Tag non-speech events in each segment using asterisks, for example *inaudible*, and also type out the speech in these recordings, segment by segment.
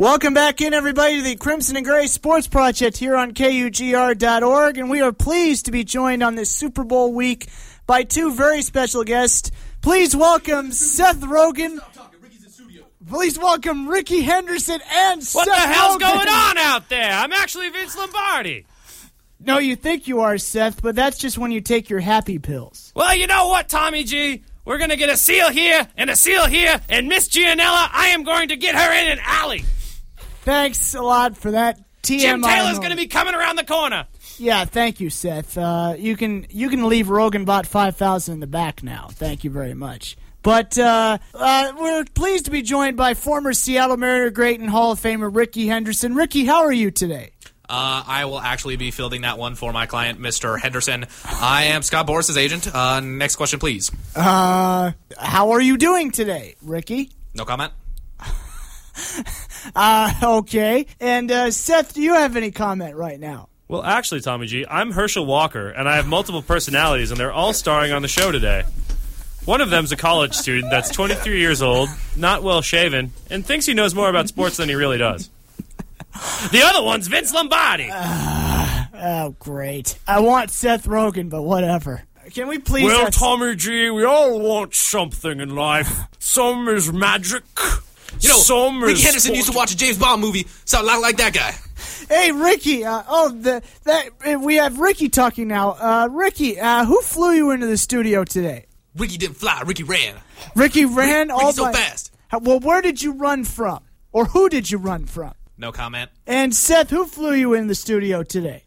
Welcome back in, everybody, to the Crimson and Gray Sports Project here on KUGR.org. And we are pleased to be joined on this Super Bowl week by two very special guests. Please welcome Seth Rogen. Please welcome Ricky Henderson and Seth. What Seth the hell's Rogen. going on out there? I'm actually Vince Lombardi. No, you think you are, Seth, but that's just when you take your happy pills. Well, you know what, Tommy G? We're gonna get a seal here and a seal here, and Miss Gianella, I am going to get her in an alley. Thanks a lot for that TMI. Jim Taylor's moment. gonna be coming around the corner. Yeah, thank you, Seth. Uh, you can you can leave Rogen Bot five thousand in the back now. Thank you very much. But uh, uh, we're pleased to be joined by former Seattle Mariner great and Hall of Famer Ricky Henderson. Ricky, how are you today? Uh, I will actually be fielding that one for my client, Mr. Henderson. I am Scott Boras's agent. Uh, next question, please. Uh, how are you doing today, Ricky? No comment. *laughs* Uh, okay. And uh, Seth, do you have any comment right now? Well, actually, Tommy G, I'm Herschel Walker, and I have multiple personalities, and they're all starring on the show today. One of them's a college student that's 23 years old, not well shaven, and thinks he knows more about sports than he really does. The other one's Vince Lombardi. *sighs* Oh, great. I want Seth Rogen, but whatever. Can we please? Well, Tommy G, we all want something in life. *laughs* Some is magic. You know, some Ricky is Henderson used to watch a James Bond movie. Sound a lot like that guy. Hey, Ricky. Uh, oh, the, that uh, we have Ricky talking now. Uh, Ricky, uh, who flew you into the studio today? Ricky didn't fly. Ricky ran. Ricky ran all Ricky's so by- fast. How- Well, where did you run from, or who did you run from? No comment. And Seth, who flew you in the studio today?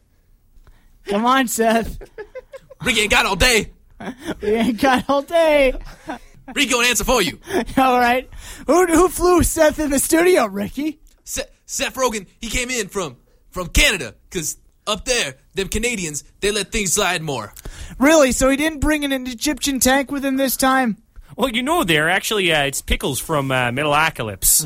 Come on, Seth. Ricky ain't got all day. *laughs* We ain't got all day. Ricky gonna answer for you. *laughs* All right. Who who flew Seth in the studio, Ricky? Seth, Seth Rogen, he came in from from Canada, cause up there, them Canadians, they let things slide more. Really? So he didn't bring in an Egyptian tank with him this time? Well, you know, there actually, uh, it's Pickles from uh, Metalocalypse.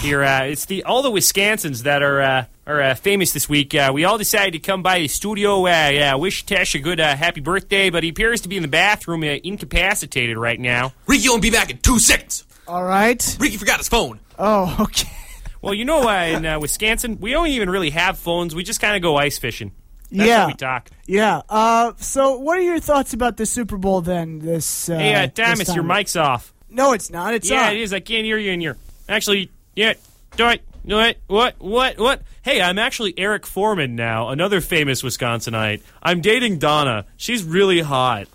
Here, uh, it's the all the Wisconsins that are uh, are uh, famous this week. Uh, we all decided to come by the studio. Uh, yeah, wish Tesh a good uh, happy birthday, but he appears to be in the bathroom, uh, incapacitated right now. Ricky gonna be back in two seconds. All right. Ricky forgot his phone. Oh, okay. *laughs* Well, you know, uh, in uh, Wisconsin, we don't even really have phones. We just kind of go ice fishing. That's yeah. we talk. Yeah. Uh, so, what are your thoughts about the Super Bowl then? This. Uh, Hey, uh, your mic's off. No, it's not. It's yeah, on. it is. I can't hear you in here. Actually, yeah. Do it. Do it. What? What? What? Hey, I'm actually Eric Foreman now, another famous Wisconsinite. I'm dating Donna. She's really hot.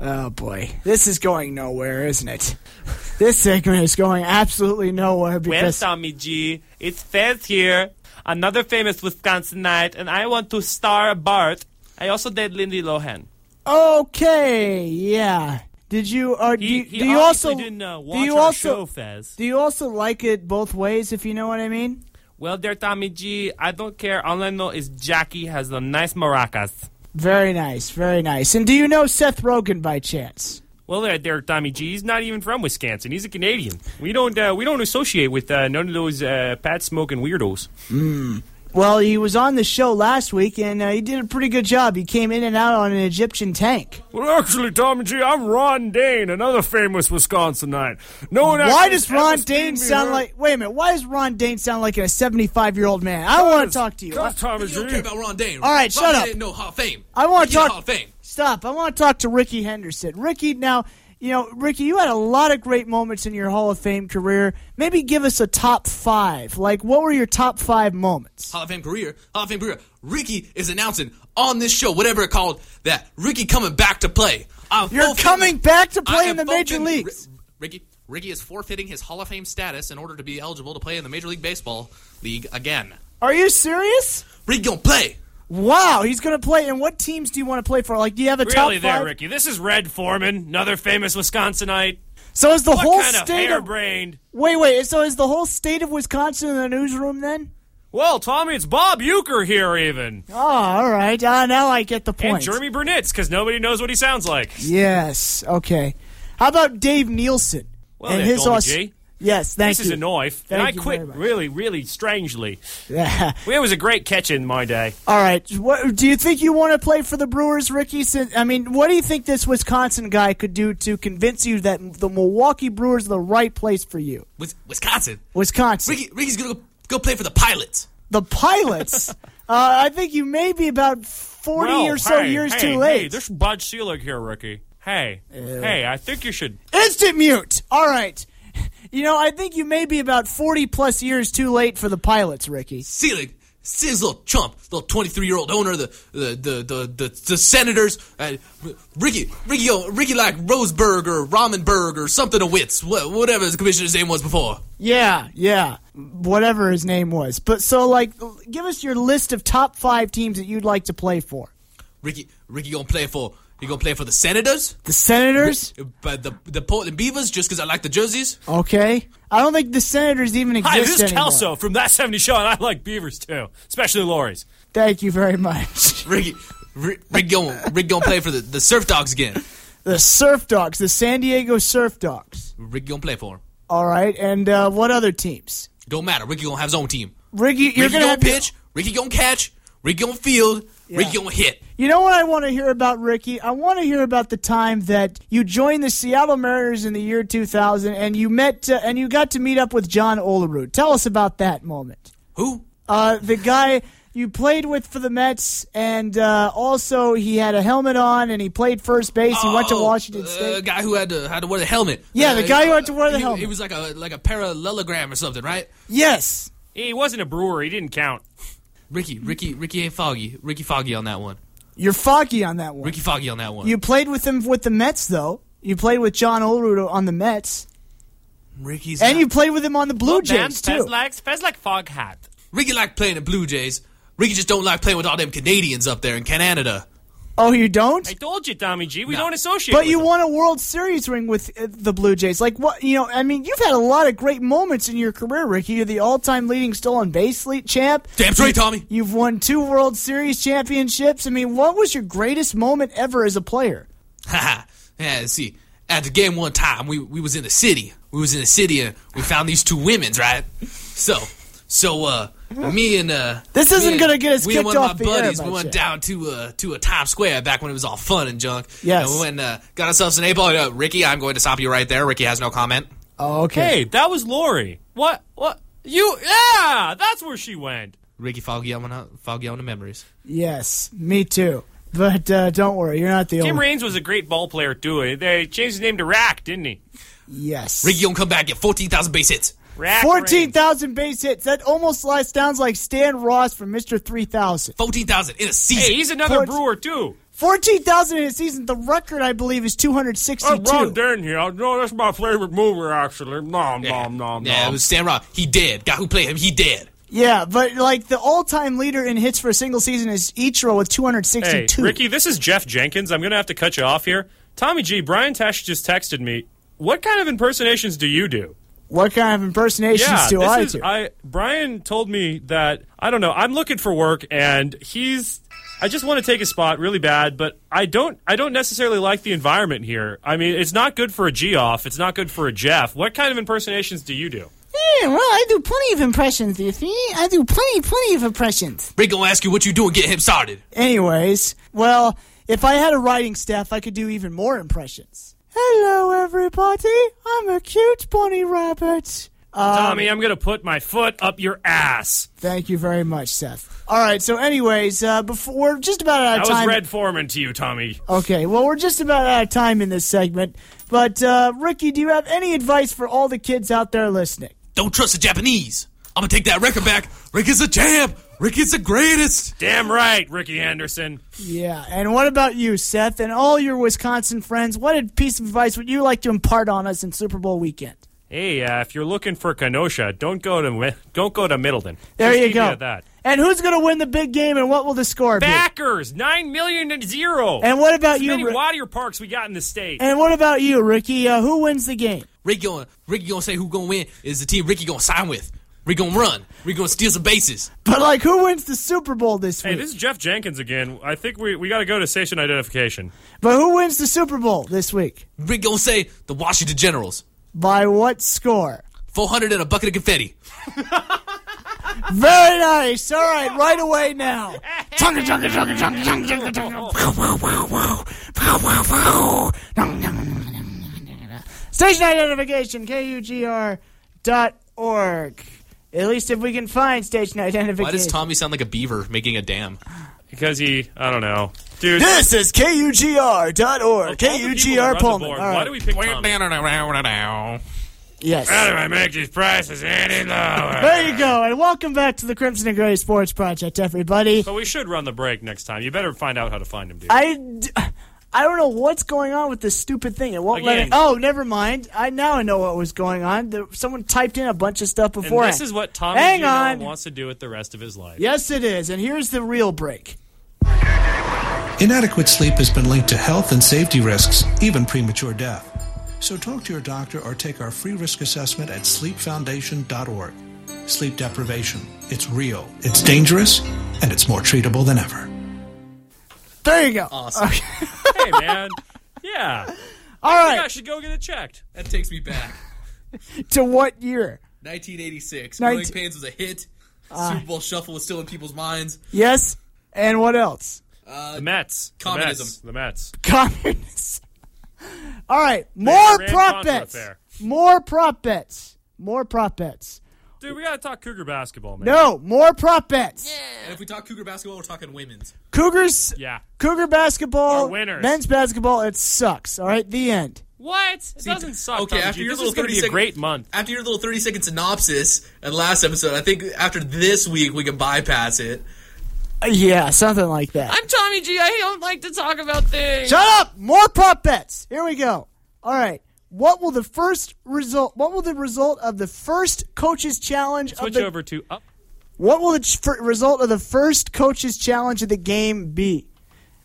Oh boy, this is going nowhere, isn't it? This segment is going absolutely nowhere Well, because Tommy G, it's Fez here, another famous Wisconsin Wisconsinite, and I want to star Bart. I also date Lindsay Lohan. okay, yeah. Did you? Do, He, you- he do you also didn't uh, do you also show, Fez. do you also like it both ways? If you know what I mean. Well, dear Tommy G, I don't care. All I know is Jackie has the nice maracas. Very nice, very nice. And do you know Seth Rogen by chance? Well, there, there, Tommy G. He's not even from Wisconsin. He's a Canadian. We don't, uh, we don't associate with uh, none of those uh, pat smoking weirdos. Well, he was on the show last week, and uh, he did a pretty good job. He came in and out on an Egyptian tank. Well, actually, Tommy G, I'm Ron Dayne, another famous Wisconsinite. No one Why does Ron Dayne sound like? Wait a minute. Why does Ron Dayne sound like a seventy-five-year-old man? I want to talk to you. Cause Tommy You don't G. care about Ron Dayne. All right, Ron shut Dane up. Didn't know Hall of Fame. I want to talk. Hall of Fame. Stop. I want to talk to Ricky Henderson. Ricky, now, you know, Ricky, you had a lot of great moments in your Hall of Fame career. Maybe give us a top five. Like, what were your top five moments? Hall of Fame career. Hall of Fame career. Ricky is announcing on this show, whatever it called, that Ricky coming back to play. I'm You're coming back to play in the major leagues. Ri- Ricky, Ricky is forfeiting his Hall of Fame status in order to be eligible to play in the Major League Baseball league again. Are you serious? Ricky gonna play. Wow, he's going to play. And what teams do you want to play for? Like, do you have a top Really, five? there, Ricky. This is Red Foreman, another famous Wisconsinite. So is the What whole kind of state of harebrained? wait, wait. So is the whole state of Wisconsin in the newsroom then? Well, Tommy, it's Bob Uecker here, even. Oh, all right. Uh, now I get the point. And. Jeromy Burnitz, because nobody knows what he sounds like. Yes. Okay. How about Dave Nilsson Well, and his Aus- G. Yes, thank This you. is a knife, Thank and I you quit very much. really, really strangely. Yeah. It was a great catch in my day. All right. What, do you think you want to play for the Brewers, Ricky? Since, I mean, what do you think this Wisconsin guy could do to convince you that the Milwaukee Brewers are the right place for you? Wisconsin. Wisconsin. Ricky, Ricky's gonna go Go play for the Pilots. The Pilots. *laughs* uh, I think you may be about forty Well, or so hey, years hey, too late. Hey, this Bud Selig here, Ricky. Hey, hey, I think you should. Instant mute. All right. You know, I think you may be about 40 plus years too late for the pilots, Ricky. Selig, Selig's little chump, little 23 year old owner of the the the the, the, the Senators. Uh, Ricky, Ricky, oh, Ricky like Roseburg or Ramenberg or something of wits, wha- whatever the commissioner's name was before. Yeah, yeah. Whatever his name was. But so, like, give us your list of top five teams that you'd like to play for. Ricky, Ricky gonna play for. He gonna play for the Senators, The Senators? but the the Portland Beavers, just because I like the jerseys. Okay. I don't think the Senators even exist Hi, this is anymore. Kelso from That 70 Show, and I like beavers too, especially Lori's. Thank you very much. *laughs* Ricky, Rick, Rick gonna Rick gonna play for the, the Surf Dogs again. The Surf Dogs, the San Diego Surf Dogs. Ricky gonna play for him. All right. And uh, what other teams? Don't matter. Ricky gonna have his own team. Ricky, you're Ricky going to gonna have your- pitch. Ricky gonna catch. Ricky gonna field. Ricky gonna hit. You know what I want to hear about, Ricky? I want to hear about the time that you joined the Seattle Mariners in the year 2000 and you met uh, and you got to meet up with John Olerud. Tell us about that moment. Who? Uh, the guy you played with for the Mets, and uh, also he had a helmet on and he played first base. He went to Oh, Washington uh, State. guy who had to had to wear the helmet. Yeah, the Uh, guy who had to wear the he- helmet. He was like a like a parallelogram or something, right? Yes. He wasn't a brewer. He didn't count. Ricky, Ricky, Ricky ain't foggy. Ricky foggy on that one. You're foggy on that one. Ricky foggy on that one. You played with him with the Mets, though. You played with John Olerud on the Mets, Ricky's and not- you played with him on the Blue Jays too. Fez like, Fez like fog hat. Ricky like playing the Blue Jays. Ricky just don't like playing with all them Canadians up there in Canada. Oh, you don't? I told you, Tommy G. We No. don't associate. But with you them. won a World Series ring with uh, the Blue Jays. Like what? You know, I mean, you've had a lot of great moments in your career, Ricky. You're the all-time leading stolen base lead champ. Damn straight, Tommy. You've won two World Series championships. I mean, what was your greatest moment ever as a player? Haha. yeah, see, at the game one time, we we was in the city. We was in the city and we found these two women's, right? So, so uh, me and uh, This isn't and- gonna get us me and kicked one of off my the air, buddies. we went chance. down to uh to a top Square back when it was all fun and junk. Yes. And we went uh, got ourselves an eight ball. Uh, Ricky, I'm going to stop you right there. Ricky has no comment. Oh, okay. Hey, that was Lori. What? What? You? Yeah, that's where she went. Ricky foggy on the foggy on the memories. Yes, me too. But uh, don't worry, you're not the Tim only. Raines was a great ball player too. They changed his name to Rack, didn't he? Yes. Ricky gonna come back get fourteen thousand base hits. Rack. Fourteen base hits. That almost sounds like Stan Ross from Mister Three Thousand. Fourteen thousand in a season. Hey, he's another Fourt- brewer too. Fourteen thousand in a season. The record, I believe, is two hundred Oh, sixty-two. Ron Dern here. No, that's my favorite movie actually. Nom nom nom yeah, it was Stan Rock. He dead. Guy who played him, he dead. Yeah, but like the all-time leader in hits for a single season is Ichiro with two hundred Hey. Ricky, this is Jeff Jenkins. I'm gonna have to cut you off here. Tommy G, Brian Tesh just texted me. What kind of impersonations do you do? What kind of impersonations Yeah, do this I is, do? I Brian told me that I don't know. I'm looking for work, and he's. I just want to take a spot really bad, but I don't. I don't necessarily like the environment here. I mean, it's not good for a G off. It's not good for a Jeff. What kind of impersonations do you do? Yeah, well, I do plenty of impressions. You see, I do plenty, plenty of impressions. Rick gonna ask you what you do and get him started. Anyways, well, if I had a writing staff, I could do even more impressions. Hello, everybody. I'm a cute bunny rabbit. Um, Tommy, I'm gonna put my foot up your ass. Thank you very much, Seth. All right. So, anyways, uh, before we're just about out of That of was. Red Foreman to you, Tommy. Okay. Well, we're just about out of time in this segment. But uh, Ricky, do you have any advice for all the kids out there listening? Don't trust the Japanese. I'm gonna take that record back. Rick is a champ. Rick is the greatest. Damn right, Ricky Anderson. Yeah. And what about you, Seth, and all your Wisconsin friends? What piece of advice would you like to impart on us in Super Bowl weekend? Hey, uh, if you're looking for Kenosha, don't go to don't go to Middleton. There Just you go. that. And who's going to win the big game, and what will the score be? Backers, nine million to zero. And what about As you? many Ri- water parks we got in the state. and what about you, Ricky? Uh, who wins the game? Rick gonna Ricky gonna say who gonna win is the team Ricky gonna sign with. Rick gonna run. Rick gonna steal some bases. But like, who wins the Super Bowl this week? hey, this is Jeff Jenkins again. I think we, we got to go to station identification. but who wins the Super Bowl this week? Rick gonna say the Washington Generals. By what score? 400 and a bucket of confetti. *laughs* Very nice. All right, right away now. Station identification, KUGR dot org. At least if we can find station identification. Why does Tommy sound like a beaver making a dam? Because he, I don't know, dude. This is KUGR.org. of all the people who KUGR run Pullman. board, Why do we pick Tommy? Yes. How do I make these prices any lower? *laughs* There you go. And welcome back to the Crimson and Gray Sports Project, everybody. But we should run the break next time. You better find out how to find him, dude. I, d- I don't know what's going on with this stupid thing. It won't let it. Oh, never mind. I now I know what was going on. There, someone typed in a bunch of stuff and before. this is what Tommy Hang Gino on. wants to do with the rest of his life. Yes, it is. And here's the real break. Inadequate sleep has been linked to health and safety risks, even premature death. So talk to your doctor or take our free risk assessment at sleepfoundation.org. Sleep deprivation. It's real, it's dangerous, and it's more treatable than ever. There you go. Awesome. *laughs* hey, man. Yeah. All right. I I should go get it checked. That takes me back. *laughs* To what year? 1986. Nineteen- Growing Pains was a hit. Ah. Super Bowl Shuffle was still in people's minds. Yes. And what else? Uh, the Mets. The communism. Mets. The Mets. Communism. *laughs* All right. More Iran prop bets. More prop bets. More prop bets. Dude, we gotta talk Cougar basketball, man. No, more prop bets. And if we talk Cougar basketball, we're talking women's. Cougars. Yeah. Cougar basketball. Are winners. Men's basketball. It sucks. All right. The end. What? It doesn't suck. Okay, Tommy after G. your this little is gonna 30 be a second- great month. After your little 30 second synopsis and last episode, I think after this week we can bypass it. Uh, yeah, something like that. I'm Tommy G. I don't like to talk about things. Shut up! More prop bets. Here we go. All right. What will the first result? What will the result of the first coaches challenge of Switch the? over to up. What will the ch- result of the first coaches challenge of the game be?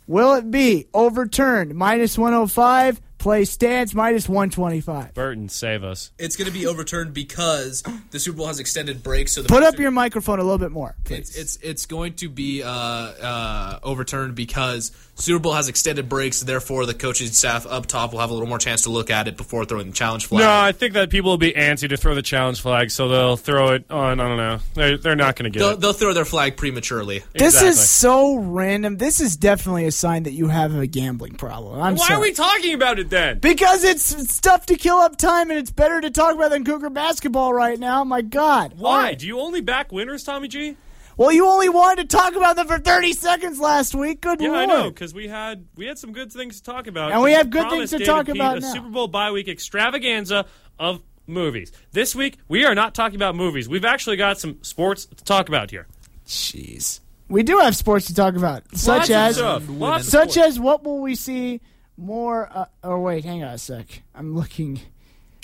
Will it be overturned minus one hundred five? Play stands minus one twenty five. Burton, save us. It's going to be overturned because the Super Bowl has extended breaks. So the Put up your microphone a little bit more, It's it's it's going to be uh, uh, overturned because Super Bowl has extended breaks. Therefore, the coaching staff up top will have a little more chance to look at it before throwing the challenge flag. No, I think that people will be antsy to throw the challenge flag, so they'll throw it on. I don't know. They're, they're not going to get they'll, it. they'll throw their flag prematurely. This Exactly. is so random. This is definitely a sign that you have a gambling problem. I'm Why sorry. are we talking about it then? Because it's stuff to kill up time, and it's better to talk about than Cougar basketball right now. My God. Why? right. Do you only back winners, Tommy G? Well, you only wanted to talk about them for 30 seconds last week. Good Yeah, lord. I know because we had we had some good things to talk about, And we have good things to David talk Pete about A now. Super Bowl bye week extravaganza of movies. This week we are not talking about movies. We've actually got some sports to talk about here. Jeez. We do have sports to talk about, such Lots as stuff. Lots of such as what will we see more? Uh, oh wait, hang on a sec. I'm looking.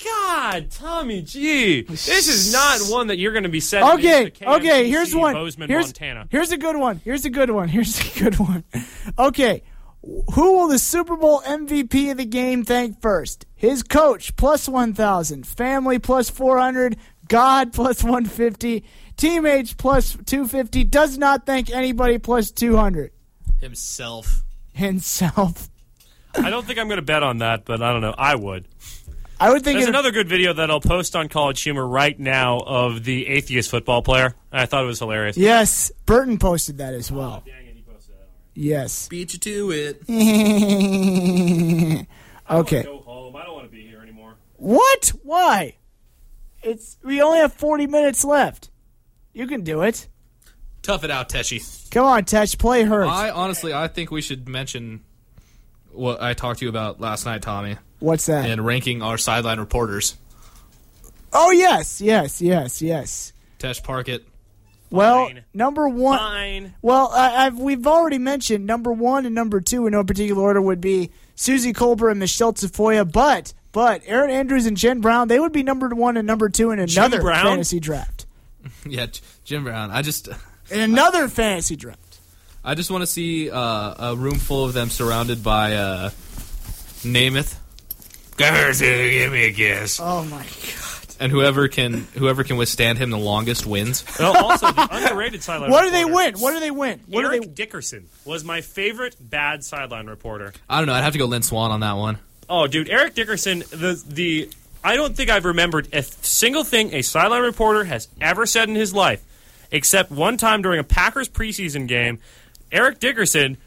God, Tommy G, this is not one that you're going to be setting. Okay, into okay. Here's one. Bozeman, here's, Montana. here's a good one. Here's a good one. Here's a good one. Okay, who will the Super Bowl MVP of the game thank first? His coach plus one thousand, family plus four hundred, God plus one fifty, teammates plus two fifty. Does not thank anybody plus two hundred. Himself. Himself. I don't think I'm going to bet on that, but I don't know. I would. I would think There's another good video that I'll post on College Humor right now of the atheist football player. I thought it was hilarious. Yes, Burton posted that as well. Oh, yes. Beat you to it. *laughs* okay. Go home. I don't want to be here anymore. What? Why? It's we only have 40 minutes left. You can do it. Tough it out, Teshi. Come on, Tesh, play hers. I honestly, I think we should mention what I talked to you about last night, Tommy, What's that? and ranking our sideline reporters. oh yes, yes, yes, yes. Tesh Parkett. Well, Fine. number one. Fine. Well, I, I've, we've already mentioned number one and number two in no particular order would be Suzy Kolber and Michelle Tafoya, but but Erin Andrews and Jen Brown they would be number one and number two in another Brown? fantasy draft. *laughs* Yeah, J- Jim Brown. I just, In another fantasy draft. I just want to see uh, a room full of them surrounded by uh, Namath. Guys, give me a guess. Oh my god! And whoever can, whoever can withstand him the longest wins. *laughs* Well, also, the underrated sideline What do they reporter, win? What do they win? What do Eric they? Dickerson was my favorite bad sideline reporter. I don't know. I'd have to go Lynn Swann on that one. Oh, dude, Eric Dickerson. The the I don't think I've remembered a single thing a sideline reporter has ever said in his life, except one time during a Packers preseason game. Eric Dickerson.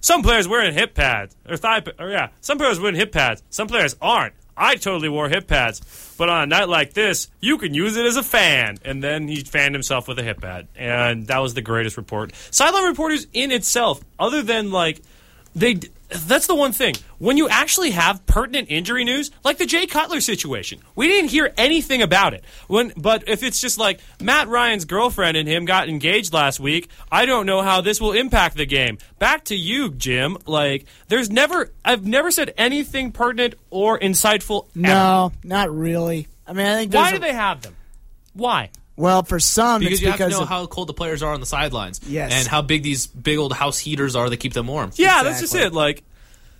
Some players wearing hip pads or thigh, or yeah, some players wearing hip pads. Some players aren't. I totally wore hip pads, but on a night like this, you can use it as a fan. And then he fanned himself with a hip pad, and that was the greatest report. Sideline reporters in itself, other than like they that's the one thing. When you actually have pertinent injury news like the jay cutler situation we didn't hear anything about it. When but if it's just like matt ryan's girlfriend and him got engaged last week i don't know how this will impact the game. Back to you jim. Like there's never i've never said anything pertinent or insightful ever. No, not really. I mean, I think why do a- they have them? Why Well, for some, Because it's you have because to know of, how cold the players are on the sidelines. Yes. And how big these big old house heaters are that keep them warm. Yeah, that's just it. Like,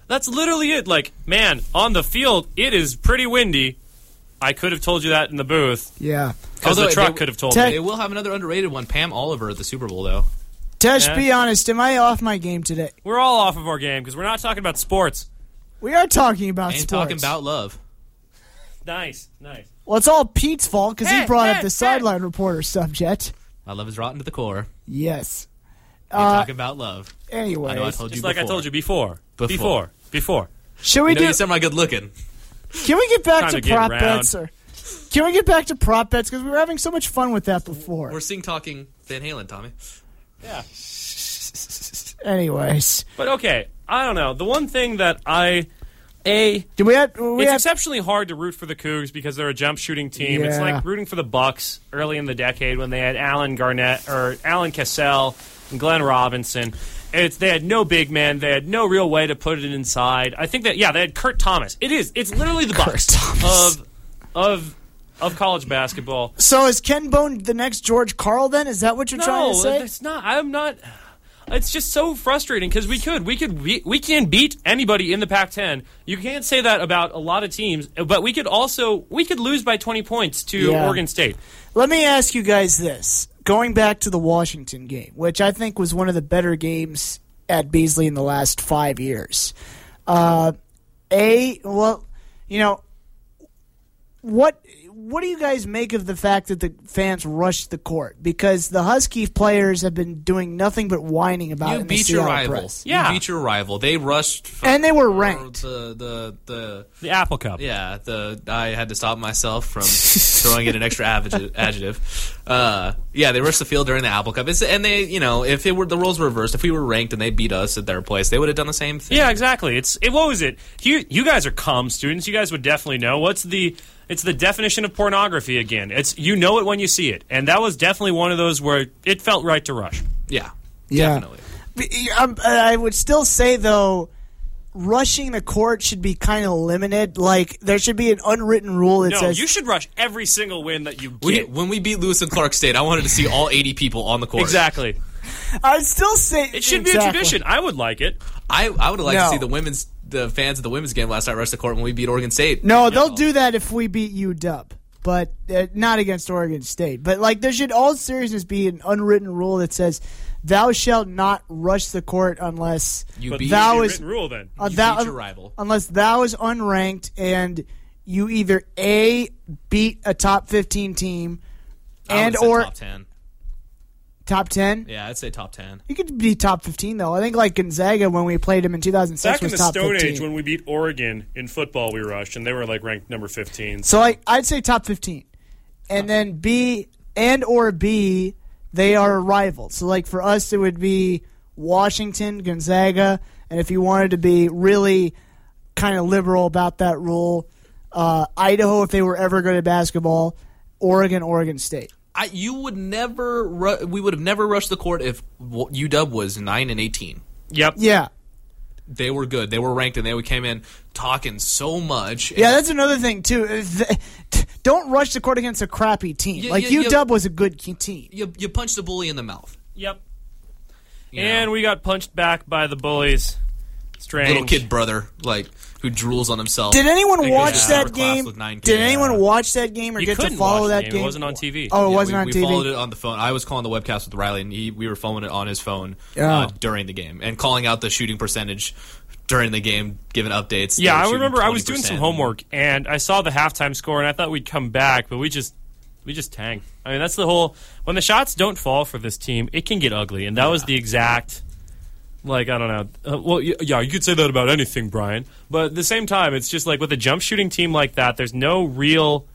that's literally it. Like, man, on the field, it is pretty windy. I could have told you that in the booth yeah. because the truck could have told Tech- me. They will have another underrated one, Pam Oliver at the Super Bowl, though. Tesh, Yeah. be honest. Am I off my game today? We're all off of our game because we're not talking about sports. We are talking about And sports. talking about love. Nice, nice. Well, it's all Pete's fault because Hey, he brought hey, up the hey. sideline reporter subject. My love is rotten to the core. Yes. And Uh, talking about love. I know I anyways, told you Just like I before. told you before. Before. Before. Before. should we You know, do? you semi good looking. Can we get back Time to to get prop round. bets? Or can we get back to prop bets because we were having so much fun with that before? We're seeing talking Van Halen, Tommy. Yeah. Anyways, But okay, I don't know. The one thing that I. A, do we have? We it's have exceptionally hard to root for the Cougs because they're a jump shooting team. It's like rooting for the Bucks early in the decade when they had Alan Garnett or Alan Cassell and Glenn Robinson. It's they had no big man. They had no real way to put it inside. I think that yeah, they had Kurt Thomas. It is. It's literally the Bucks Thomas. of of of college basketball. so is Ken Bone the next George Karl? Then is that what you're trying to say? it's not. I'm not. It's just so frustrating because we could, we could, we, we can beat anybody in the Pac-10. You can't say that about a lot of teams, but we could also we could lose by 20 points to Yeah. Oregon State. Let me ask you guys this. Going back to the Washington game, which I think was one of the better games at Beasley in the last five years. Uh, a, well, you know, what what do you guys make of the fact that the fans rushed the court? Because the Husky players have been doing nothing but whining about it You in the beat your Seattle rival. press. Yeah. You beat your rival. They rushed. For And they were ranked. The, the, the, The Apple Cup. yeah, the, I had to stop myself from throwing in an extra adjective. adjective. Uh, yeah, they rushed the field during the Apple Cup. It's, and they, you know, if it were the roles were reversed, if we were ranked and they beat us at their place, they would have done the same thing. Yeah, exactly. It's it. What was it? You you guys are calm students. You guys would definitely know what's the. It's the definition of pornography again. It's you know it when you see it, and that was definitely one of those where it felt right to rush. Yeah. Yeah. Definitely. Um, I would still say though, rushing the court should be kind of limited. Like there should be an unwritten rule that No, says you should rush every single win that you We, get. when we beat Lewis and Clark State, I wanted to see all 80 people on the court. Exactly. I'd still say It should be a tradition. I would like it. I, I would like No. to see the women's the fans of the women's game last night rush the court when we beat Oregon State. No, they'll do that if we beat UW, but uh, not against Oregon State. But like, there should all seriousness be an unwritten rule that says, "Thou shalt not rush the court unless You beat thou is rule then. uh, you thou, beat your rival. unless thou is unranked and you either a beat a top fifteen team and said or top 10. Top ten. Yeah, I'd say top 10. You could be top 15, though. I think, like Gonzaga, when we played him in 2006, Back in was the top Stone 15. Age, when we beat Oregon in football, we rushed, and they were like ranked number 15. so, like, I'd say top 15. And then B and or B, they are a rival. So, like, for us, it would be Washington, Gonzaga. And if you wanted to be really kind of liberal about that rule, uh, Idaho, if they were ever good at basketball, Oregon, Oregon State. I, you would never. Ru- we would have never rushed the court if UW was nine and eighteen. Yep. Yeah. They were good. They were ranked, and they came in talking so much. Yeah, that's another thing, too. Don't rush the court against a crappy team. Yeah, like, yeah, UW yeah. was a good team. you you punch the bully in the mouth. Yep. you And know. we got punched back by the bullies. Strange. little kid brother like who drools on himself. Did anyone Like, watch yeah, that upper class game? with nine Did kids. anyone watch that game or You get to couldn't follow watch the that game. game? It wasn't on TV. Oh, it Yeah, wasn't we, on we TV. followed it on the phone. I was calling the webcast with Riley, and he, we were following it on his phone Yeah. uh, during the game and calling out the shooting percentage during the game, giving updates. They Yeah, were I shooting remember I was doing 20%. some homework and I saw the halftime score and I thought we'd come back, but we just we just tanked. I mean, that's the whole when the shots don't fall for this team, it can get ugly, and that was the exact Like I don't know. Uh, well, yeah, you could say that about anything, Brian. But at the same time, it's just like with a jump shooting team like that, there's no real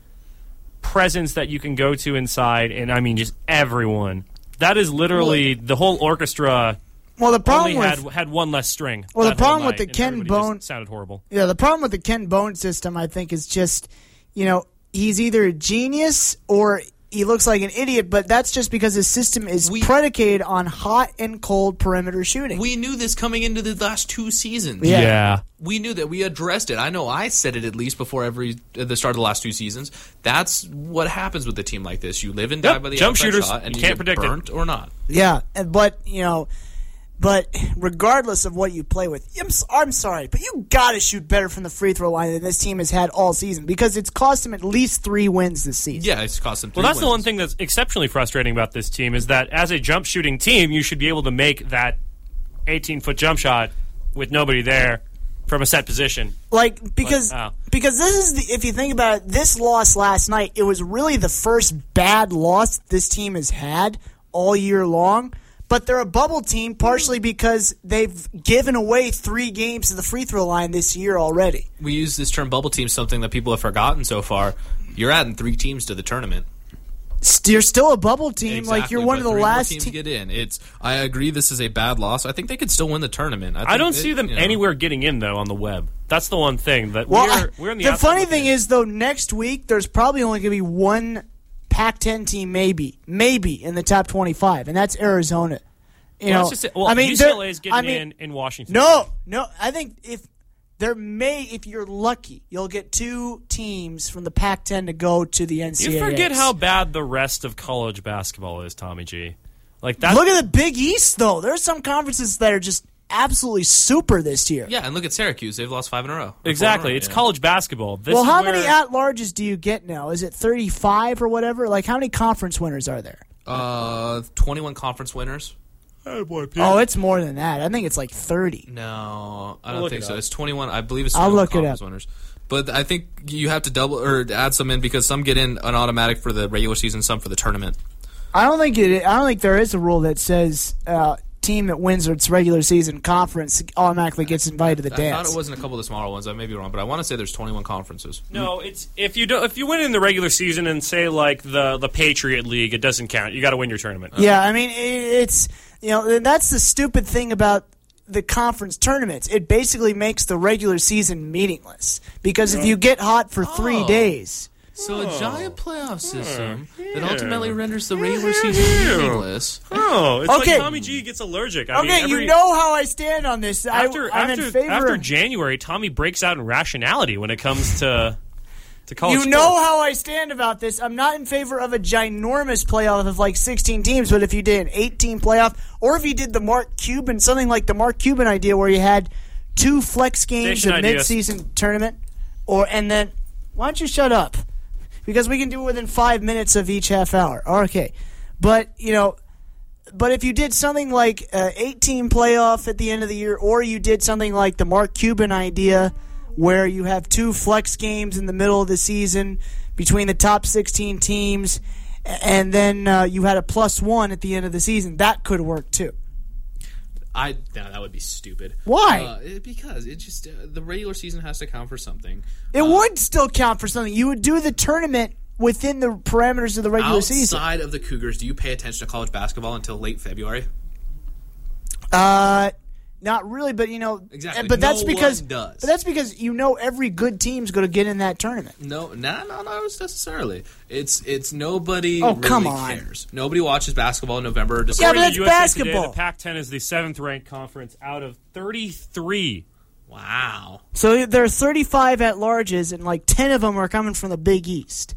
presence that you can go to inside, and I mean just everyone. That is literally the whole orchestra. Well, the problem with had had one less string. Well, the problem with the Ken Bone- sounded horrible. Yeah, the problem with the Ken Bone system, I think, is just, you know, he's either a genius or he looks like an idiot, but that's just because his system is We- predicated on hot and cold perimeter shooting. We knew this coming into the last two seasons. Yeah. we knew that we addressed it. I know I said it at least before every at the start of the last two seasons. That's what happens with a team like this. You live and die Yep, by the jump shooters, shot, and you you, can't get predict it. or not. yeah, but, you know, but regardless of what you play with, I'm, s- I'm sorry, but you got to shoot better from the free throw line than this team has had all season because it's cost him at least three wins this season. Yeah, it's cost them. Three Well, that's the one thing that's exceptionally frustrating about this team is that as a jump shooting team, you should be able to make that 18 foot jump shot with nobody there from a set position. Like because Like, wow. because this is the, if you think about it, this loss last night, it was really the first bad loss this team has had all year long. But they're a bubble team partially because they've given away three games to the free throw line this year already. we use this term bubble team, something that people have forgotten so far. You're adding three teams to the tournament. You're still a bubble team, like you're one of the last teams te- get in. It's. I agree. This is a bad loss. I think they could still win the tournament. I, I don't that, see them you know, anywhere getting in though on the web. That's the one thing that Well, we're I- *laughs* we're in the. the funny thing in. is though, next week there's probably only going to be one Pac-10 team, maybe, maybe in the top 25, and that's Arizona. You Well, know, just well, I mean, UCLA is getting I mean, in in Washington. No, no. I think if there may, if you're lucky, you'll get two teams from the Pac-10 to go to the NCAA. you forget how bad the rest of college basketball is, Tommy G. Like that. Look at the Big East, though. There's some conferences that are just absolutely super this year. Yeah, and look at Syracuse. They've lost five in a row. Or four in a exactly. row, It's yeah. college basketball. This well, is how where- many at-larges do you get now? Is it 35 or whatever? Like, how many conference winners are there? Uh, 21 conference winners. Oh, it's more than that. I think it's like 30. No, I don't look think it so. up. It's 21. I believe it's I'll 21 look it conference up. winners. But I think you have to double or add some in because some get in an automatic for the regular season, some for the tournament. I don't think it. I don't think there is a rule that says uh, team that wins its regular season conference automatically gets invited to the I dance. thought it wasn't a couple of the smaller ones. I may be wrong, but I want to say there's 21 conferences. No, it's if you do if you win in the regular season and say like the the Patriot League, it doesn't count. You got to win your tournament. Yeah, I mean it, it's you know and that's the stupid thing about the conference tournaments. It basically makes the regular season meaningless because if you get hot for three Oh. days, So a oh. giant playoff system that ultimately renders the regular season meaningless. Oh, it's Okay. like Tommy G gets allergic. I okay, mean, every, you know how I stand on this. after I, I'm after in favor. after of- January, Tommy breaks out in rationality when it comes to to college. you know sports. how I stand about this. I'm not in favor of a ginormous playoff of like 16 teams, but if you did an 18 playoff, or if you did the Mark Cuban, something like the Mark Cuban idea where you had two flex games Station a ideas. midseason tournament, or and then why don't you shut up? Because we can do it within five minutes of each half hour. Okay, but you know. But if you did something like uh, 18 playoff at the end of the year, or you did something like the Mark Cuban idea, where you have two flex games in the middle of the season between the top 16 teams, and then uh, you had a plus one at the end of the season, that could work too. I no, that would be stupid. Why? Uh, it- because it just uh, the regular season has to count for something. It would still count for something. You would do the tournament within the parameters of the regular season. Outside of the Cougars, do you pay attention to college basketball until late February? Uh, not really, but you know, Exactly. But that's because one does. but that's because you know every good team's going to get in that tournament. No, no, no, not necessarily. It's it's nobody. Oh, really come on. Cares. Nobody watches basketball in November or Yeah, December. but that's USA basketball. Today, the Pac-10 is the seventh ranked conference out of 33. wow. So there are 35 at larges, and like 10 of them are coming from the Big East.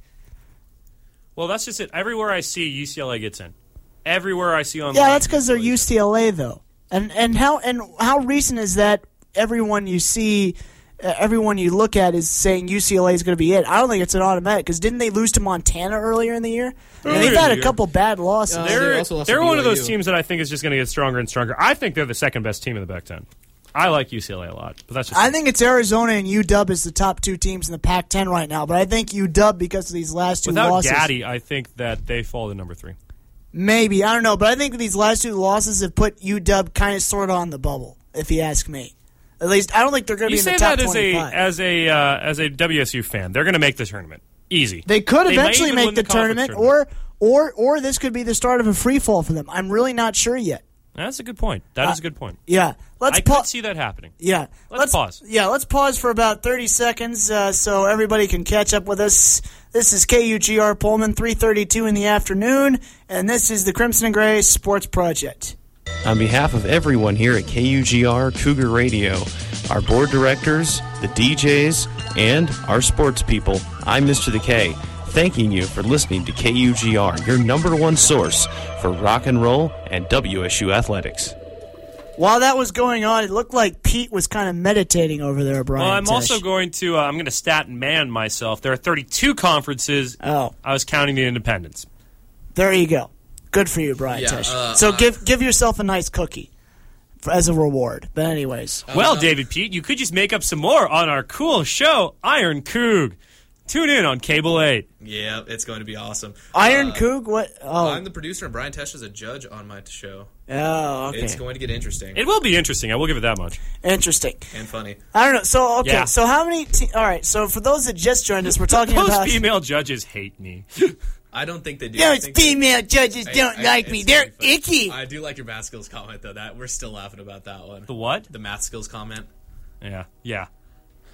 Well, that's just it. Everywhere I see, UCLA gets in. Everywhere I see on Yeah, that's because they're UCLA though. And and how and how recent is that? Everyone you see, uh, everyone you look at is saying UCLA is going to be it. I don't think it's an automatic because didn't they lose to Montana earlier in the year? And Earlier they've had the a year. couple bad losses. Uh, They're, They also lost they're one of those teams that I think is just going to get stronger and stronger. I think they're the second best team in the Pac-10. I like UCLA a lot, but that's just I think it's Arizona and UW is the top two teams in the Pac-10 right now. But I think UW because of these last two without losses. Gaddy, I think that they fall to number three. Maybe I don't know, but I think these last two losses have put UW kind of sort of on the bubble. If you ask me, at least I don't think they're going to be in the top that as a 25. as a uh, as a WSU fan, they're going to make the tournament easy. they could They eventually make the, the tournament, tournament. or or or this could be the start of a free fall for them. I'm really not sure yet. That's a good point. That is a good point. Yeah, let's I pa- could see that happening. Yeah, Let's pause. Yeah, let's pause for about thirty seconds uh, so everybody can catch up with us. This is KUGR Pullman, three thirty-two in the afternoon, and this is the Crimson and Gray Sports Project. On behalf of everyone here at KUGR Cougar Radio, our board directors, the DJs, and our sports people, I'm Mr. The K, thanking you for listening to KUGR, your number one source for rock and roll and WSU athletics. While that was going on, it looked like Pete was kind of meditating over there, Brian. Well, I'm Tesh. also going to uh, I'm going to stat man myself. There are 32 conferences. Oh. I was counting the independents. There you go. Good for you, Brian Yeah, Tesh. uh, so uh, give give yourself a nice cookie for, as a reward. But anyways, well, David Pete, you could just make up some more on our cool show, Iron Coog. Tune in on Cable 8. Yeah, it's going to be awesome. Iron Uh, Coog, what? Oh, I'm the producer, and Brian Tesh is a judge on my show. Oh, okay, It's going to get interesting It will be interesting. I will give it that much. interesting. and funny. I don't know. So okay, Yeah. so how many? Te- all right. So for those that just joined us, we're *laughs* talking Most about. female judges hate me. *laughs* I don't think they do. I Those think they- female judges I- don't I- like it's me. They're very funny. icky. I do like your math skills comment though. That we're still laughing about that one. The what? The math skills comment. Yeah, yeah.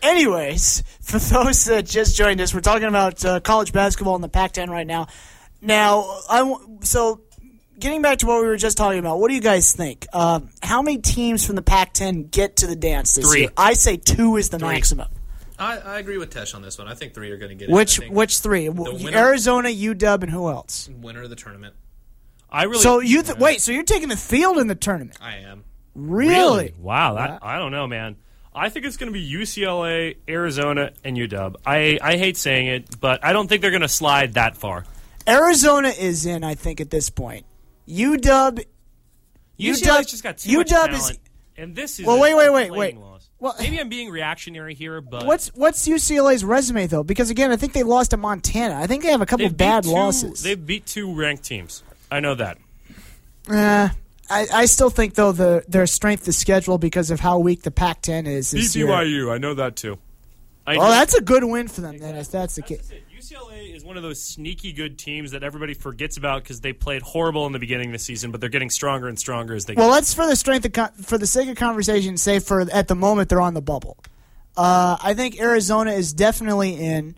Anyways, *laughs* for those that just joined us, we're talking about uh, college basketball in the Pac-10 right now. Now, I w- so getting back to what we were just talking about, what do you guys think? Uh, how many teams from the Pac-10 get to the dance this Three. year? I say two is the maximum. I, I agree with Tesh on this one. I think three are going to get it. Which I which three? winner- Arizona, UW, and who else? winner of the tournament? I really. So you th- wait. So you're taking the field in the tournament? I am. Really? Wow. That I don't know, man. I think it's going to be UCLA, Arizona, and UW. I, I hate saying it, but I don't think they're going to slide that far. Arizona is in. I think at this point, UW. UCLA's just got too much UW is- talent, and this is Well, wait, wait, wait, wait. loss. Well- maybe I'm being reactionary here, but What's what's UCLA's resume though? Because again, I think they lost to Montana. I think they have a couple of bad two, losses. They've beat two ranked teams. I know that. Uh, I, I still think though the their strength is schedule because of how weak the Pac-10 is this. BYU. I know that too. I Well, know- that's a good win for them. Then, if that's the case. That's it. UCLA is one of those sneaky good teams that everybody forgets about because they played horrible in the beginning of the season, but they're getting stronger and stronger as they Well, go. let's for the strength of con- for the sake of conversation say for at the moment they're on the bubble. Uh, I think Arizona is definitely in.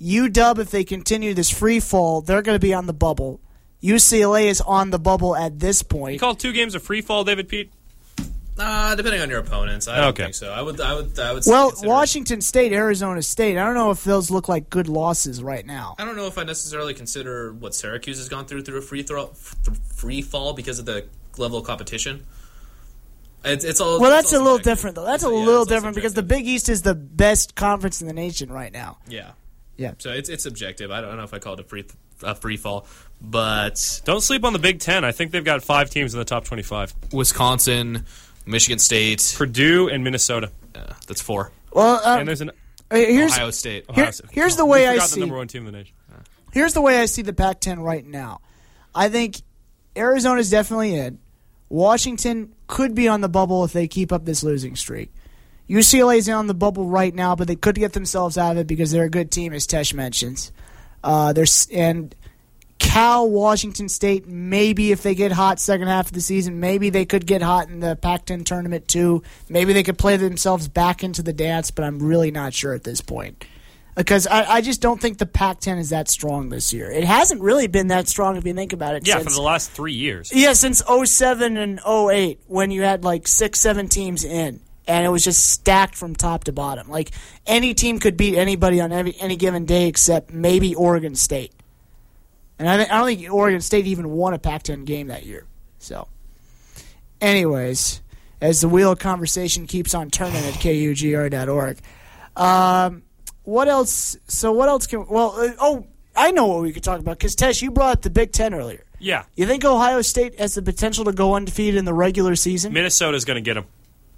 UW, if they continue this free fall, they're going to be on the bubble. UCLA is on the bubble at this point. You call two games a free fall, David Pete? Uh, depending on your opponents, I don't Okay. think so. I would, I would, I would. Well, Washington State, Arizona State. I don't know if those look like good losses right now. I don't know if I necessarily consider what Syracuse has gone through through a free throw, th- free fall because of the level of competition. It's, it's all. Well, it's that's a little subjective. different, though. That's a It's- yeah, little it's different because the. Big East is the best conference in the nation right now. Yeah. Yeah. So it's it's subjective. I don't know if I call it a free a free fall, but Don't sleep on the Big Ten. I think they've got five teams in the top 25 Wisconsin, Michigan State, Purdue and Minnesota. uh, that's four. Well, uh, And there's an here's Ohio State. here- Ohio State. here's the way I forgot see. the number one team in the nation. here's the way I see the Pac-10 right now. I think Arizona's definitely in. Washington could be on the bubble if they keep up this losing streak. UCLA's on the bubble right now, but they could get themselves out of it because they're a good team, as Tesh mentions. Uh, there's and Cal, Washington State, maybe if they get hot second half of the season, maybe they could get hot in the Pac-10 tournament too. Maybe they could play themselves back into the dance, but I'm really not sure at this point because I, I just don't think the Pac-10 is that strong this year. It hasn't really been that strong if you think about it. Yeah, since, for the last three years. yeah, since 07 and 08 when you had like six, seven teams in. And it was just stacked from top to bottom. Like any team could beat anybody on any, any given day except maybe Oregon State. And I, th- I don't think Oregon State even won a Pac-10 game that year. So, anyways, as the wheel of conversation keeps on turning at kugr.org, um, what else? So what else can? Well, uh, oh, I know what we could talk about because Tesh, you brought up the Big Ten earlier. Yeah. You think Ohio State has the potential to go undefeated in the regular season? Minnesota's going to get them.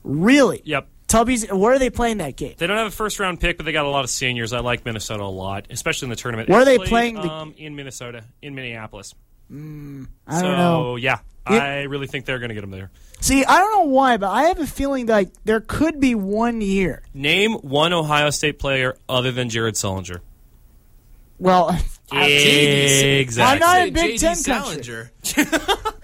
Really? Yep. Tubby's. Where are they playing that game? They don't have a first round pick, but they got a lot of seniors. I like Minnesota a lot, especially in the tournament. Where are they Played, playing the- um, in Minnesota, in Minneapolis. I don't so know. yeah, Yeah. I really think they're going to get him there. See, I don't know why, but I have a feeling that there could be one year. Name one Ohio State player other than Jared Sullinger. Well, *laughs* Exactly. I'm not a Big JD Ten country. *laughs*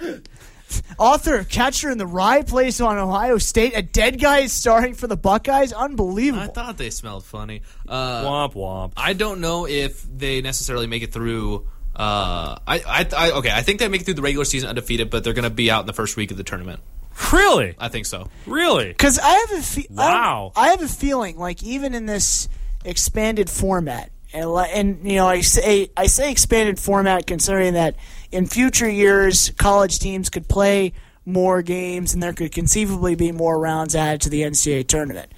Salinger. author of Catcher in the Rye plays on Ohio State. A dead guy is starting for the Buckeyes. Unbelievable. I thought they smelled funny. Uh, womp womp. I don't know if they necessarily make it through. Uh, I, I, I, okay, I think they make it through the regular season undefeated, but they're going to be out in the first week of the tournament. Really? I think so. Really? Because I have a fe- Wow. I, have a feeling like even in this expanded format, and, and you know, I say I say expanded format considering that in future years college teams could play more games and there could conceivably be more rounds added to the NCAA tournament.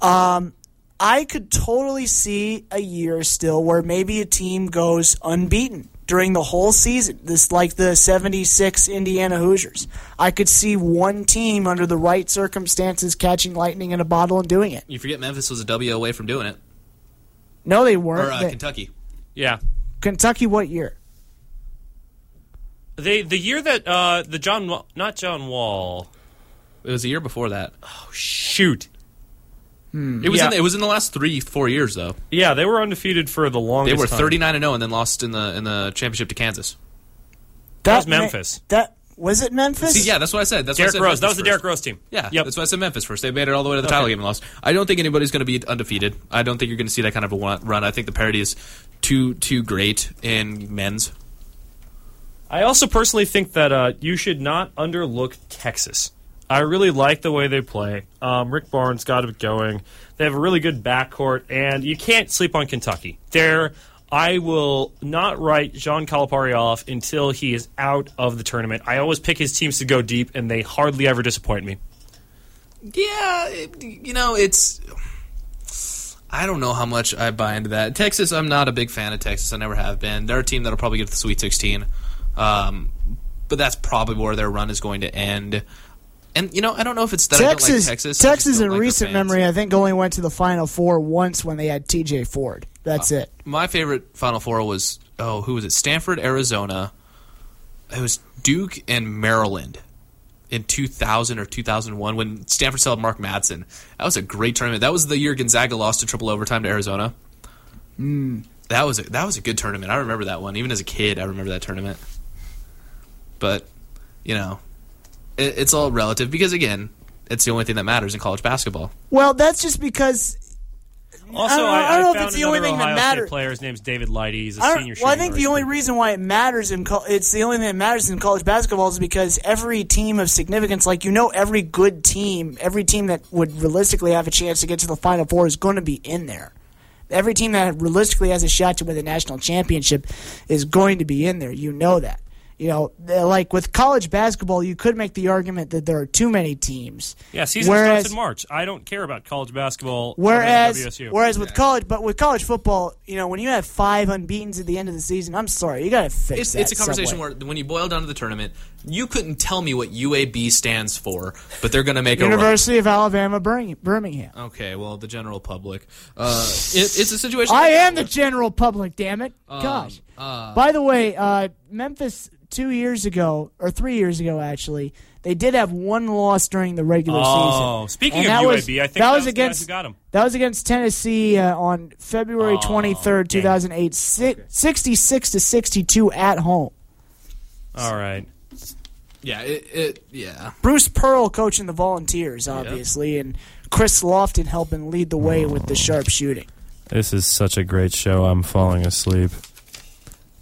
Um, I could totally see a year still where maybe a team goes unbeaten during the whole season. This like the 76 Indiana Hoosiers. I could see one team under the right circumstances catching lightning in a bottle and doing it. You forget Memphis was a W away from doing it, No, they weren't. or uh, They- Kentucky. Yeah. Kentucky what year? They the year that uh, the John Wa- not John Wall. It was a year before that. Oh shoot. It was Yeah. in the, it was in the last three four years though. Yeah, they were undefeated for the longest. They longest. were time. thirty nine and zero, and then lost in the in the championship to Kansas. That was ma- Memphis. that was it Memphis? See, yeah, that's what I said. That's Derrick what I said Rose. That Memphis was the first. Derrick Rose team. Yeah, Yep. that's why I said Memphis first. They made it all the way to the title game and lost. I don't think anybody's going to be undefeated. I don't think you're going to see that kind of a wa- run. I think the parity is too too great in men's. I also personally think that uh, you should not underlook Texas. I really like the way they play. Um, Rick Barnes got it going. They have a really good backcourt, and you can't sleep on Kentucky. There, I will not write John Calipari off until he is out of the tournament. I always pick his teams to go deep, and they hardly ever disappoint me. Yeah, it, you know it's. I don't know how much I buy into that. Texas, I'm not a big fan of Texas. I never have been. They're a team that'll probably get to the Sweet 16, um, but that's probably where their run is going to end. And you know, I don't know if it's that Texas, like Texas. Texas in like recent memory, I think only went to the Final Four once when they had T.J. Ford. That's it. My favorite Final Four was oh, who was it? Stanford, Arizona. It was Duke and Maryland in 2000 or 2001 when Stanford still had Mark Madsen. That was a great tournament. That was the year Gonzaga lost to triple overtime to Arizona. That was a, that was a good tournament. I remember that one. Even as a kid, I remember that tournament. But you know, it, it's all relative because again, it's the only thing that matters in college basketball. Well, that's just because Also, I don't- I, I don't know if it's the only thing that Ohio matter- State player. His name's David Lighty. He's a I, senior well, I think the only reason why it matters in col- it's the only thing that matters in college basketball is because every team of significance, like you know, every good team, every team that would realistically have a chance to get to the Final Four is going to be in there. Every team that realistically has a shot to win the national championship is going to be in there. You know that. You know, like with college basketball, you could make the argument that there are too many teams. Yeah, season whereas, starts in March. I don't care about college basketball. Whereas, WSU. whereas with college, but with college football, you know, when you have five unbeaten at the end of the season, I'm sorry, you got to fix It's, that. it's a conversation somewhere. where when you boil down to the tournament, you couldn't tell me what UAB stands for, but they're going to make a. University of Alabama, Birmingham. Okay, well, the general public. Uh, it, it's a situation. I am the general public. Damn it! Gosh. uh, By the way, uh, Memphis two years ago or three years ago, actually, they did have one loss during the regular Oh, season. speaking And of UAB, was- I think that that was was the guys against who got 'em. that was against Tennessee uh, on February twenty third, two thousand eight, sixty six to sixty two at home. All right. Yeah, it, it, yeah. Bruce Pearl coaching the Volunteers, obviously, and Chris Lofton helping lead the way with the sharp shooting. This is such a great show. I'm falling asleep.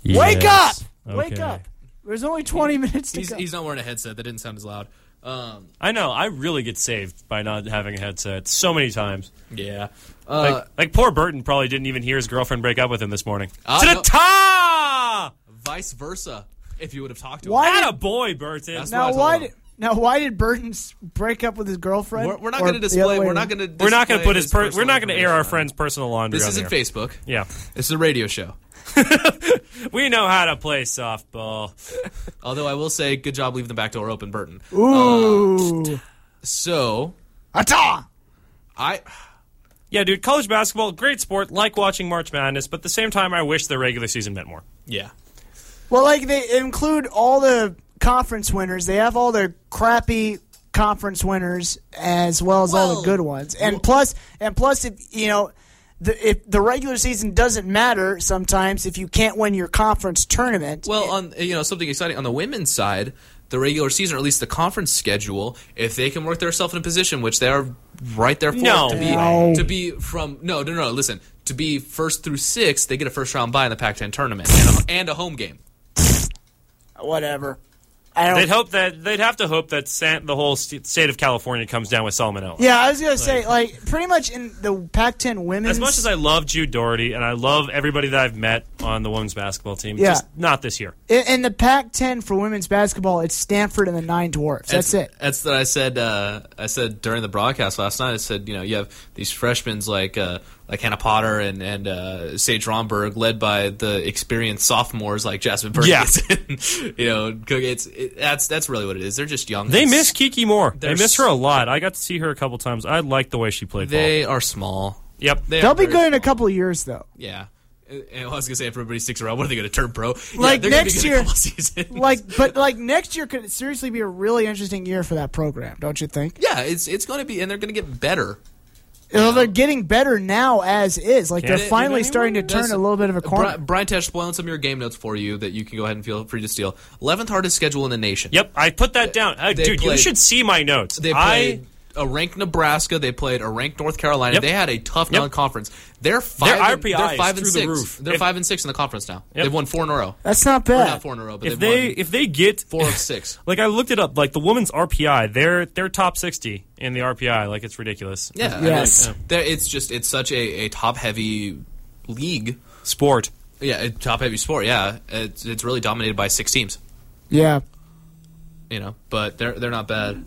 Wake up! Yes. Wake up! There's only 20 minutes to He's, go. he's not wearing a headset. That didn't sound as loud. Um, I know. I really get saved by not having a headset so many times. yeah. Like, Uh, like poor Burton probably didn't even hear his girlfriend break up with him this morning. To the no. ta! vice versa. If you would have talked to Why him. did- Atta boy, Burton. That's now what I why told did him. now why did Burton s- break up with his girlfriend? We're, we're not Or going to the display. way We're around? not going to. we're not going to put his. Per- we're not going to air our friend's personal laundry. This on isn't here. Facebook. Yeah, This is a radio show. *laughs* we know how to play softball. *laughs* Although I will say, good job leaving the back door open, Burton. Ooh, uh, So Ata! I. Yeah, dude, college basketball, great sport. Like watching March Madness, but at the same time, I wish the regular season meant more. Yeah. Well, like they include all the conference winners. They have all their crappy conference winners as well as all the good ones. And plus, and plus, if you know, the if the regular season doesn't matter sometimes if you can't win your conference tournament. Well, on you know something exciting on the women's side, the regular season or at least the conference schedule, if they can work themselves in a position which they are right there for No to be way. to be from no no no listen to be first through six, they get a first round bye in the Pac-10 tournament and a, and a home game. Whatever. I don't. They'd hope that they'd have to hope that San, the whole st- state of California comes down with salmonella. yeah, I was gonna say like pretty much in the Pac-10 women's. As much as I love June Daugherty and I love everybody that I've met on the women's basketball team, Yeah. just not this year. in, in the Pac-10 for women's basketball, it's Stanford and the Nine Dwarfs. That's it. That's that I said. Uh, I said during the broadcast last night. I said, you know, you have these freshmen like uh, like Hannah Potter and and uh, Sage Romberg, led by the experienced sophomores like Jasmine Yeah. *laughs* You know, Cook- it's it, that's that's really what it is. They're just young. They miss Kiki Moore. They miss her a lot. I got to see her a couple times. I like the way she played They ball. are small. Yep. They They'll be very good in a couple of years, though. Yeah. And and I was gonna say, if everybody sticks around, what are they gonna turn pro? Yeah, Like they're next be good year- a couple *laughs* seasons. Like, but like next year could seriously be a really interesting year for that program, don't you think? yeah, it's it's gonna be, and they're gonna get better. Well, they're getting better now as is. Like Can they're it finally starting to turn a little bit of a corner. Bri- Brian Tesh spoiling some of your game notes for you that you can go ahead and feel free to steal. Eleventh hardest schedule in the nation. Yep. I put that down. Uh, They dude, you should see my notes. They I played a ranked Nebraska. They played a ranked North Carolina. Yep. They had a tough Yep. non-conference. They're five. Their RPI they're is five and through the six. roof. They're If- five and six in the conference now. Yep. They've won four in a row. That's not Or bad. not four in a row, but if they've they won if they get four of *laughs* six. like I looked it up, like the women's RPI, they're they're top sixty in the RPI. Like it's ridiculous. Yeah, I mean, Yes. they're- it's just it's such a, a top-heavy league. Sport. Yeah, a top-heavy sport. Yeah, it's it's really dominated by six teams. Yeah, You know, but they're they're not bad.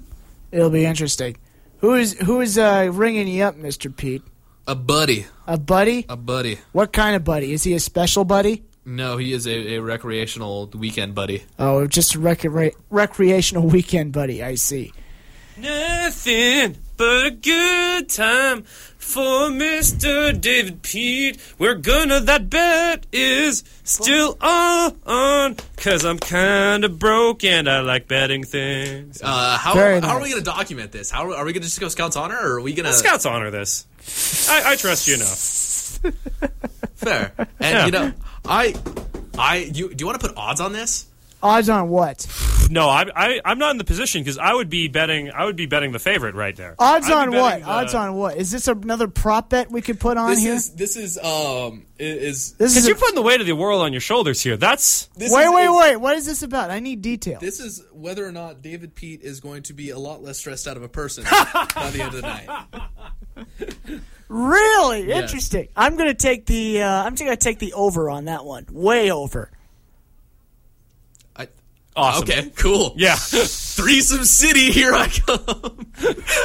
it'll be interesting. Who is who is uh, ringing you up, Mister Pete? A buddy, A buddy? a buddy. What kind of buddy? Is he a special buddy? No, he is a, a recreational weekend buddy. Oh, just a recre- recreational weekend buddy. I see. Nothing but a good time for Mr. David Pete. We're gonna, that bet is still on. Cause I'm kinda broke and I like betting things. Uh, how, Very how are we going to document this? How are, are we going to just go Scouts Honor, or are we going to Scouts honor this. I, I trust you enough. fair? And Yeah. you know, I, I, you, do you want to put odds on this? Odds on what? No, I, I, I'm not in the position because I would be betting. I would be betting the favorite right there. Odds I'd on what? the- Odds on what? Is this another prop bet we could put on This here? is this is um is this Because is you're a- putting the weight of the world on your shoulders here. That's this wait, is, wait, wait. What is this about? I need detail. This is whether or not David Pete is going to be a lot less stressed out of a person *laughs* by the end of the night. Really Yes. interesting. I'm gonna take the. Uh, I'm gonna take the over on that one. Way over. I, awesome. okay, cool. Yeah. *laughs* Threesome City, here I come.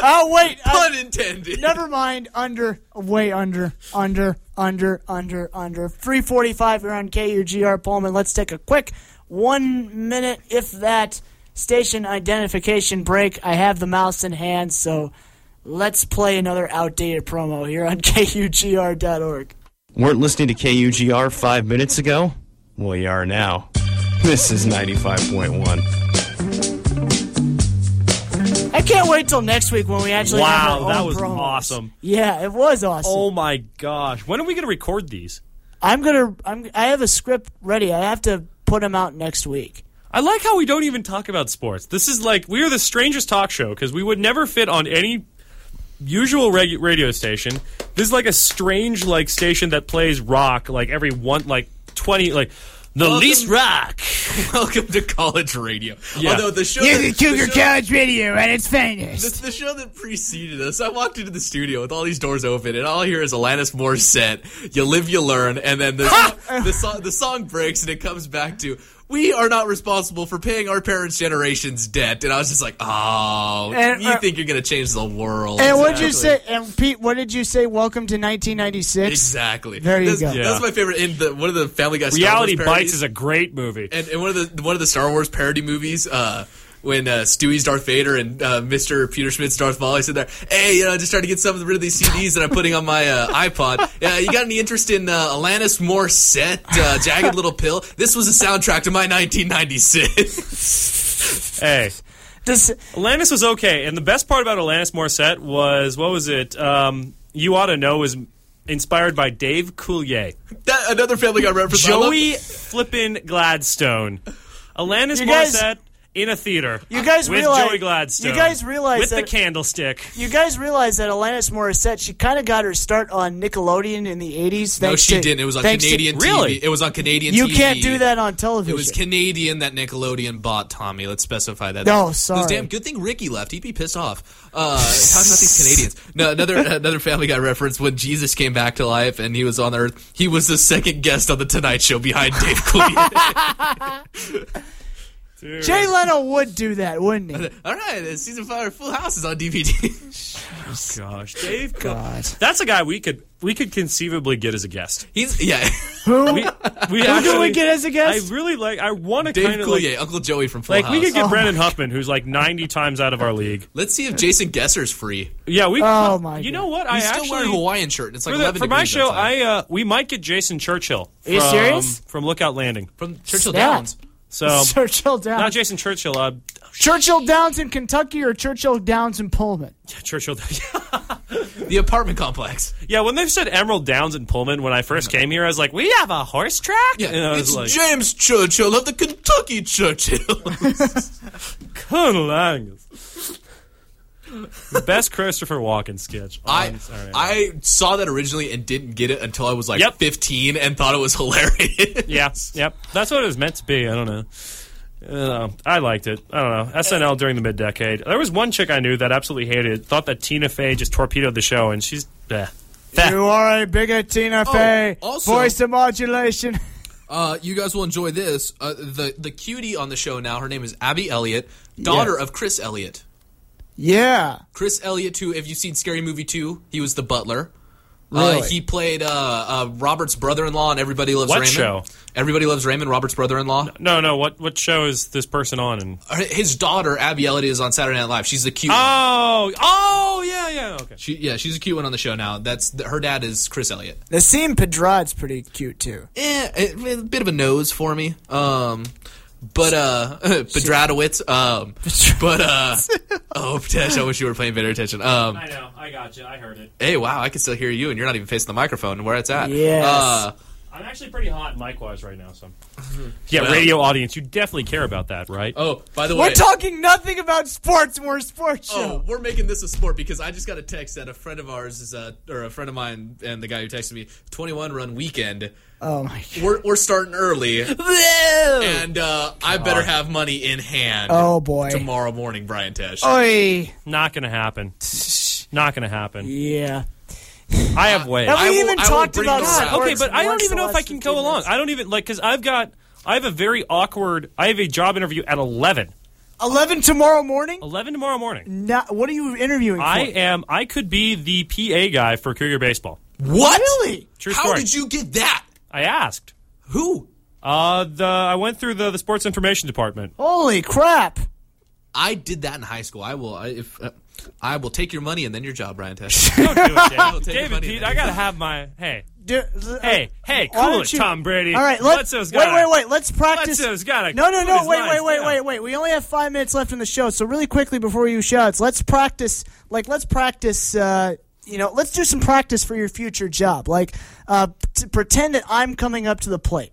Oh wait. I- Pun intended. never mind. Under. Way under. Under. Under. Under. Under. 345 here on KUGR Pullman. Let's take a quick one minute, if that, station identification break. I have the mouse in hand, so let's play another outdated promo here on *laughs* KUGR.org. Weren't listening to KUGR five minutes ago? Well, you are now. This is 95.1. I can't wait till next week when we actually have Wow, our that own was promos. awesome. Yeah, it was awesome. Oh my gosh. When are we going to record these? I'm gonna. I'm. I have a script ready. I have to put them out next week. I like how we don't even talk about sports. This is like we are the strangest talk show because we would never fit on any usual reg- radio station. This is like a strange like station that plays rock like every one like twenty like the Welcome- least rock. *laughs* Welcome to college radio. Yeah. Although the show, that, the, show College Radio at its finest. the, the show that preceded us, I walked into the studio with all these doors open, and all I hear is Alanis Morissette. You live, you learn, and then the *laughs* song, the song the song breaks, and it comes back to. We are not responsible for paying our parents' generation's debt, and I was just like, "Oh, And, you uh, think you're gonna change the world?" And what did you say? And Pete, what did you say? Welcome to 1996. Exactly. There you that's, go. That's my favorite. In the one of the Family Guy Star Reality Wars Bites is a great movie. and, and one of the one of the Star Wars parody movies, uh, when uh, Stewie's Darth Vader and uh, Mr. Peter Schmidt's Darth Maul. I said there, hey, you know, just trying to get some of the rid of these CDs that I'm putting on my uh, iPod. Yeah, you got any interest in uh, Alanis Morissette, uh, Jagged Little Pill? This was a soundtrack to my 1996. *laughs* Hey, Does Alanis was okay, and the best part about Alanis Morissette was what was it? Um, you ought to know was inspired by Dave Coulier, that another Family Guy reference. I love- Joey Flippin Gladstone, Alanis You guys- Morissette in a theater. You guys with realize- Joey Gladstone. you guys realize with the candlestick. you guys realize that Alanis Morissette she kind of got her start on Nickelodeon in the '80s? No, she to- didn't. It was on thanks to- Canadian Really? It was on Canadian You TV. can't do that on television. It was Canadian that Nickelodeon bought Tommy. Let's specify that. No, It was sorry. damn good thing Ricky left. He'd be pissed off. Uh, talking about these Canadians. No, another *laughs* another Family Guy reference. When Jesus came back to life and he was on Earth, he was the second guest on the Tonight Show behind Dave *laughs* *laughs* Coulier. Jay Leno would do that, wouldn't he? All right, uh, season five of Full House is on DVD. *laughs* Gosh, Dave. God. That's a guy we could we could conceivably get as a guest. He's yeah, Who? We, we Who actually, do we get as a guest? I really like. I want to Dave kind of like, Uncle Joey from Full like House. we could get Oh Brendan Huffman, who's like ninety times out of our league. Let's see if Jason Gesser's free. Yeah, we. Oh, my You God. know what? He's I still actually wearing a Hawaiian shirt. and It's like for, the, 11 for my show, outside. I uh, we might get Jason Churchill. Are you from, serious? From Lookout Landing. from Churchill Snap. Downs. So *laughs* Churchill Downs. not Jason Churchill. Uh, Churchill Downs in Kentucky or Churchill Downs in Pullman? Churchill. *laughs* The apartment complex. yeah, when they said Emerald Downs in Pullman when I first came here, I was like, "We have a horse track." Yeah, and I was it's like, James Churchill of the Kentucky Churchill. Colonel *laughs* Angus. The best Christopher Walken sketch. I on I saw that originally and didn't get it until I was like Yep. 15 and thought it was hilarious. *laughs* Yeah, yep. That's what it was meant to be. I don't know. Uh, I liked it. I don't know. SNL during the mid decade. There was one chick I knew that absolutely hated it. Thought that Tina Fey just torpedoed the show, and she's. Eh. You are a bigot, Tina Fey. also- Voice modulation. *laughs* Uh, you guys will enjoy this. Uh, the the cutie on the show now. Her name is Abby Elliott, daughter Yes. of Chris Elliott. Yeah. Chris Elliott, too. If you've seen Scary Movie 2, he was the butler. Uh, Really? he played uh, uh, Robert's brother-in-law and Everybody Loves What Raymond. show? Everybody Loves Raymond, Robert's brother-in-law. No, no. What what show is this person on? And His daughter, Abby Elliott, is on Saturday Night Live. She's the cute one. oh, oh, yeah, yeah. Okay. She, yeah, she's a cute one on the show now. That's her dad is Chris Elliott. Nasim Pedrad's pretty cute too. Eh, a, a bit of a nose for me. Um, but uh, *laughs* Pedradowitz. Um, but uh, oh, Tesh, I wish you were paying better attention. Um, I know. I got you. I heard it. hey, wow, I can still hear you, and you're not even facing the microphone where it's at. Yes. Uh, I'm actually pretty hot mic wise right now, so. Yeah, radio audience, you definitely care about that, right? oh, by the way, We're talking nothing about sports. and We're a sports Oh, we're making this a sport because I just got a text that a friend of ours is, uh, or a friend of mine, and the guy who texted me, 21 run weekend. Oh, my god. We're, we're starting early, *laughs* and uh, I better have money in hand. Oh, boy. Tomorrow morning, Brian Tesh. Oi. Not gonna happen. Not gonna happen. Yeah. I have ways. Have I we will- even I will talked bring about those sports okay, but I don't once even the know if last I can 15 go along. minutes? I don't even like because I've got I have a very awkward. I have a job interview at eleven. 11 tomorrow morning? Eleven tomorrow morning. Not, what are you interviewing I for? am. I could be the PA guy for Cougar baseball. what? Really? True How story. did you get that? I asked. Who? Uh, the I went through the the sports information department. Holy crap. I did that in high school. I will. I, if uh, I will take your money and then your job, Brian Tesh. *laughs* Don't do it, *laughs* I'll David. David Pete. I gotta have my hey. Do, Hey, hey, Why cool don't it, you- Tom Brady. All right, let, Bledsoe's wait, gotta- wait, wait. Let's practice. Bledsoe's gotta no, no, put no. his Wait, lines wait, wait, down. wait, wait. We only have five minutes left in the show, so really quickly before you shouts, let's practice. Like, let's practice. Uh, you know, let's do some practice for your future job. Like, uh, t- pretend that I'm coming up to the plate.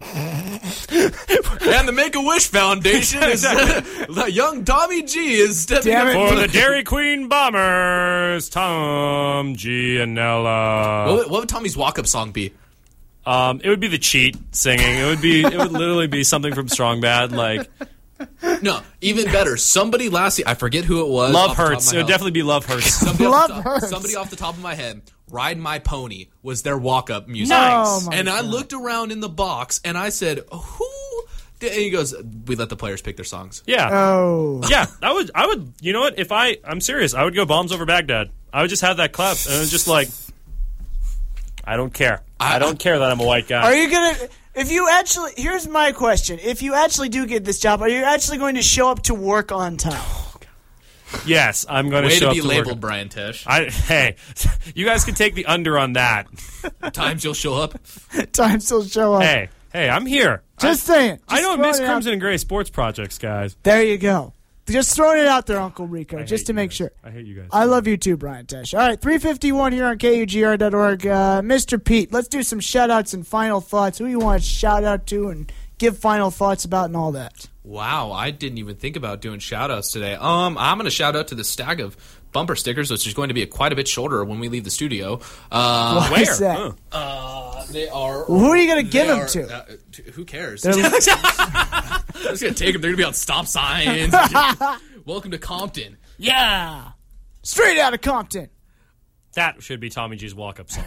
*laughs* and the Make a Wish Foundation is *laughs* young Tommy G is stepping Damn up it. For the *laughs* Dairy Queen Bombers, Tom Gianella. What would, what would Tommy's walk-up song be? Um, it would be the cheat singing. It would be. It would literally be something from Strong Bad, like No, even better. Somebody last year, I forget who it was. Love off the Hurts. It would definitely be Love *laughs* Hurts. Somebody off Love the top, Hurts. Somebody off the top of my head, Ride My Pony was their walk-up music. Nice. Oh, my and I looked around in the box and I said, "Who?" And he goes, "We let the players pick their songs." Yeah, Oh. yeah. I would. I would. You know what? If I, I'm serious. I would go bombs over Baghdad. I would just have that clap, and it's just like, I don't care. I, I- don't care that I'm a white guy. Are you gonna? If you actually, here's my question: If you actually do get this job, are you actually going to show up to work on time? Yes, I'm going Way show to up be to labeled, work. Brian Tesh. I, hey, *laughs* you guys can take the under on that. Times you'll show up. *laughs* time still show up. Hey, hey, I'm here. Just I, saying. I Just don't miss it out Crimson and Gray sports projects, guys. There you go. Just throwing it out there, Uncle Rico, I just to make guys. sure. I hate you guys. I love you too, Brian Tesh. All right, 351 here on KUGR.org. Uh, Mr. Pete, let's do some shout outs and final thoughts. Who you want to shout out to and give final thoughts about and all that? Wow, I didn't even think about doing shout outs today. Um, I'm going to shout out to the stack of bumper stickers, which is going to be quite a bit shorter when we leave the studio. Uh, Why Where? is that? Huh. uh, they are. Who are you going to give them are- to? uh, t- who cares? *laughs* I'm just going to take them. They're going to be on stop signs. *laughs* Welcome to Compton. yeah. Straight out of Compton. That should be Tommy G's walk-up song.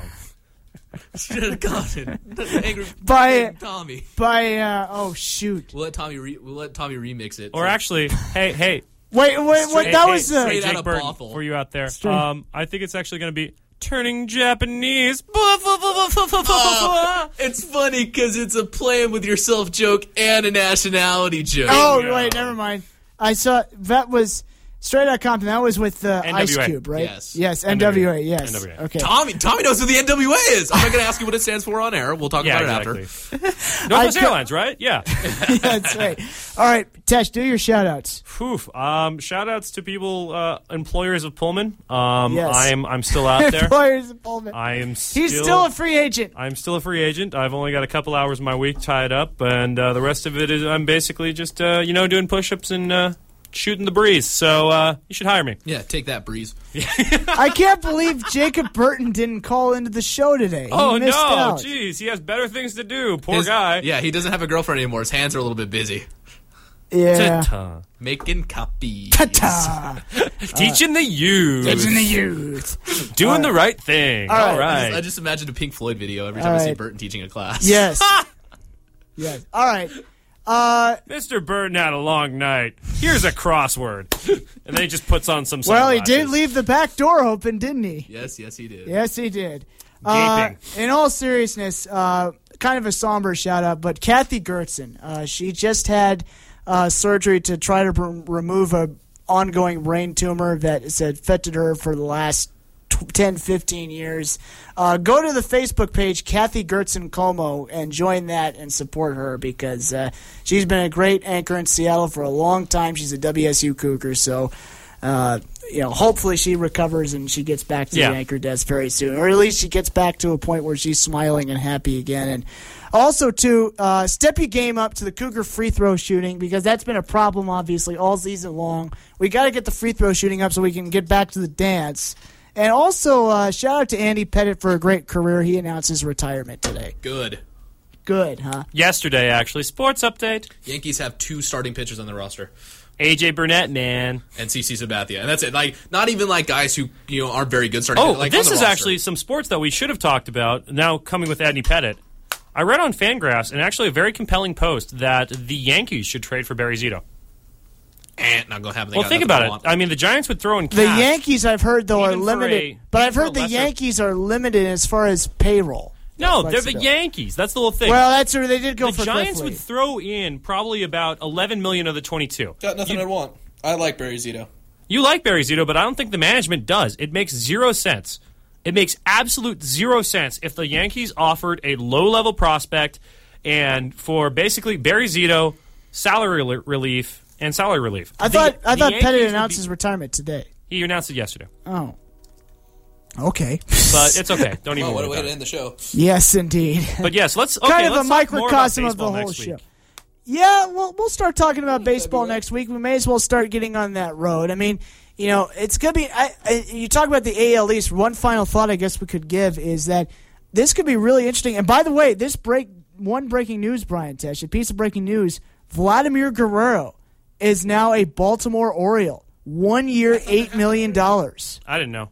Straight *laughs* out of Compton. Angry By, Tommy. by, uh, oh, shoot. We'll let Tommy. Re- we'll let Tommy remix it. Or actually, hey, hey, Wait, wait, wait. That hey, was, hey, uh, straight Jake out of Burton, Bothell. for you out there. Straight- Um, I think it's actually going to be turning Japanese. *laughs* Uh, it's funny because it's a playing with yourself joke and a nationality joke. oh, Yeah. wait, never mind. I saw, that was straight out of Compton. That was with uh, Ice Cube, right? Yes. Yes, NWA, NWA. yes. NWA. Okay. Tommy, Tommy knows who the NWA is. I'm not going to ask you what it stands for on air. We'll talk Yeah, about it after. *laughs* Northwest I- Airlines, right? *laughs* Yeah. That's right. All right, Tesh, do your shout outs. Phew. Um, shout outs to people, uh, employers of Pullman. Um, Yes. I'm I'm still out there. *laughs* Employers of Pullman. I am still, He's still a free agent. I'm still a free agent. I've only got a couple hours of my week tied up, and uh, the rest of it is I'm basically just uh, you know doing push-ups and uh, shooting the breeze. So uh, you should hire me. Yeah, take that, Breeze. *laughs* I can't believe Jacob Burton didn't call into the show today. He Oh no, missed out. jeez, he has better things to do. Poor His- guy. Yeah, he doesn't have a girlfriend anymore. His hands are a little bit busy. Yeah. Ta-ta. Making copies. Ta-ta. *laughs* Teaching the youth, Teaching the youth. doing the right thing. All right. All I just, I just imagined a Pink Floyd video every time All I see right. Burton teaching a class. Yes. *laughs* yes. All right. Uh, Mr. Burton had a long night. Here's a crossword, and then he just puts on some. well, he did sunglasses. leave the back door open, didn't he? Yes, yes, he did. Yes, he did. Uh, in all seriousness, uh, kind of a somber shout out, but Kathy Goertzen, uh, she just had uh, surgery to try to r- remove a ongoing brain tumor that has affected her for the last tw *laughs* 10, 15 years. Uh, go to the Facebook page, Kathy Goertzen KOMO, and join that and support her because uh, she's been a great anchor in Seattle for a long time. She's a WSU Cougar, so uh, you know, hopefully she recovers and she gets back to Yeah. the anchor desk very soon, or at least she gets back to a point where she's smiling and happy again. And also, to uh, step your game up to the Cougar free throw shooting because that's been a problem, obviously, all season long. We got to get the free throw shooting up so we can get back to the dance. And also, uh, shout out to Andy Pettitte for a great career. He announced his retirement today. Good. Good, huh? Yesterday, actually, sports update. Yankees have two starting pitchers on the roster. AJ Burnett, man. And CC Sabathia. And that's it. Like not even like guys who, you know, aren't very good starting Oh, like, this is roster. actually some sports that we should have talked about. Now coming with Andy Pettitte, I read on Fangraphs and actually a very compelling post that the Yankees should trade for Barry Zito. Eh, not gonna happen. They Well, think about it. want. I mean, the Giants would throw in The. Yankees, I've heard, though, are Even for limited. a- but I've heard the lesser- Yankees are limited as far as payroll. No, they're the Yankees. That's the whole thing. Well, that's where they did go the for Giants Cliff would Lee. throw in probably about 11 million of the 22. Got nothing I'd want. I like Barry Zito. You like Barry Zito, but I don't think the management does. It makes zero sense. It makes absolute zero sense if the Yankees offered a low-level prospect and for basically Barry Zito, salary relief and salary relief. I The- thought I the thought Yankees Pettitte announced be- his retirement today. He announced it yesterday, Oh, okay. but it's okay. Don't even Oh, what worry a way about to it. end the show. yes, indeed. But yes, let's okay, kind of a let's talk more about microcosm of the whole show. week. Yeah, well, we'll start talking about baseball next week. We may as well start getting on that road. I mean, you know, it's gonna be. I, I, you talk about the AL East. One final thought I guess we could give is that this could be really interesting. And by the way, this break one breaking news, Brian Tesh, a piece of breaking news: Vladimir Guerrero is now a Baltimore Oriole. One year, eight million dollars. I didn't know.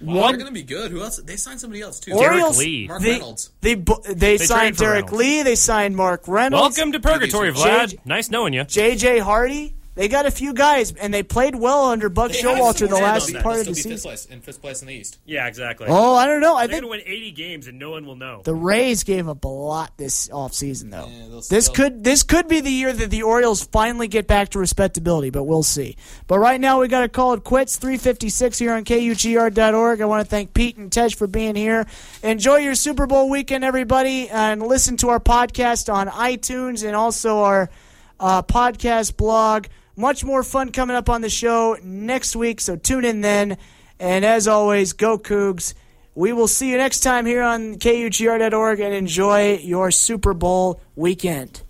Well, they're gonna be good. Who else? They signed somebody else too. Derrek Orioles, Lee. Mark they, Reynolds. They, bu- they, signed Derrek Reynolds. Lee. They signed Mark Reynolds. Welcome to Purgatory, J- Vlad. Nice knowing you. J.J. Hardy. They got a few guys, and they played well under Buck Showalter the last part of the still be fifth season. place, in fifth place in the East. Yeah, exactly. Oh, I don't know. I They're think going to win 80 games and no one will know. the Rays gave up a lot this offseason, though. Yeah, they'll this still- could this could be the year that the Orioles finally get back to respectability, but we'll see. But right now, we got to call it quits. 356 here on KUGR.org. I want to thank Pete and Tej for being here. Enjoy your Super Bowl weekend, everybody, and listen to our podcast on iTunes and also our uh, podcast blog. Much more fun coming up on the show next week, so tune in then. And as always, go Cougs. We will see you next time here on KUGR.org and enjoy your Super Bowl weekend.